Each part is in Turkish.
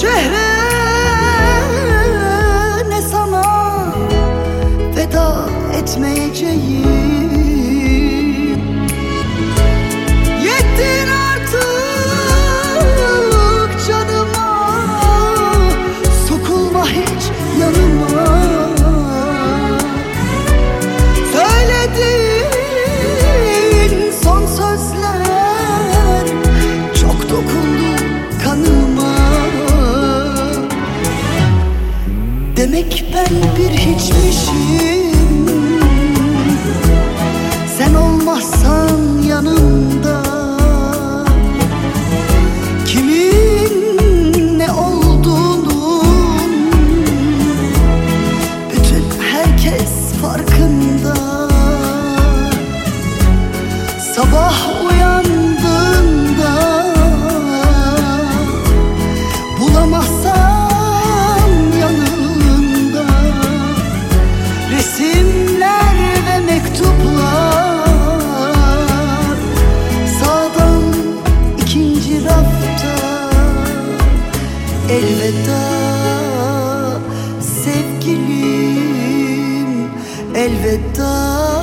şehre ne sana feda etmeyeceğim. Demek ben bir hiçmişim. Sen olmazsan yanımda Kimin ne olduğunun Bütün herkes farkında. Sabah uyandığında Elveda sevgilim Elveda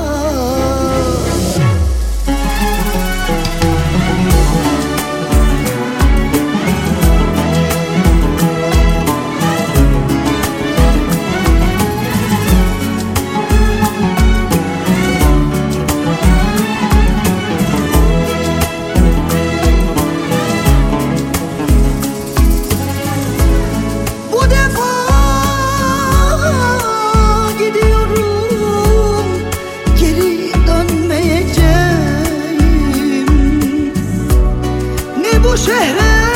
bu şehre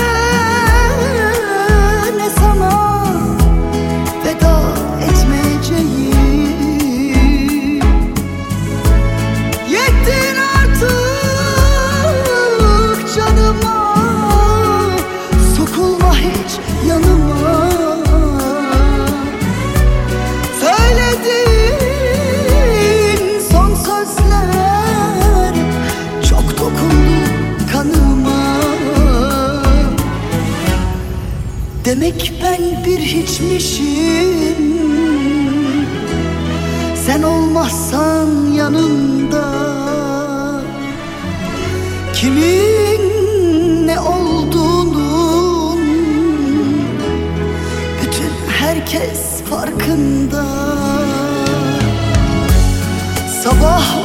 Demek ben bir hiçmişim. Sen olmazsan yanımda Kimin ne olduğunun Bütün herkes farkında. Sabah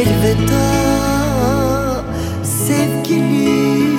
Elveda sevgilim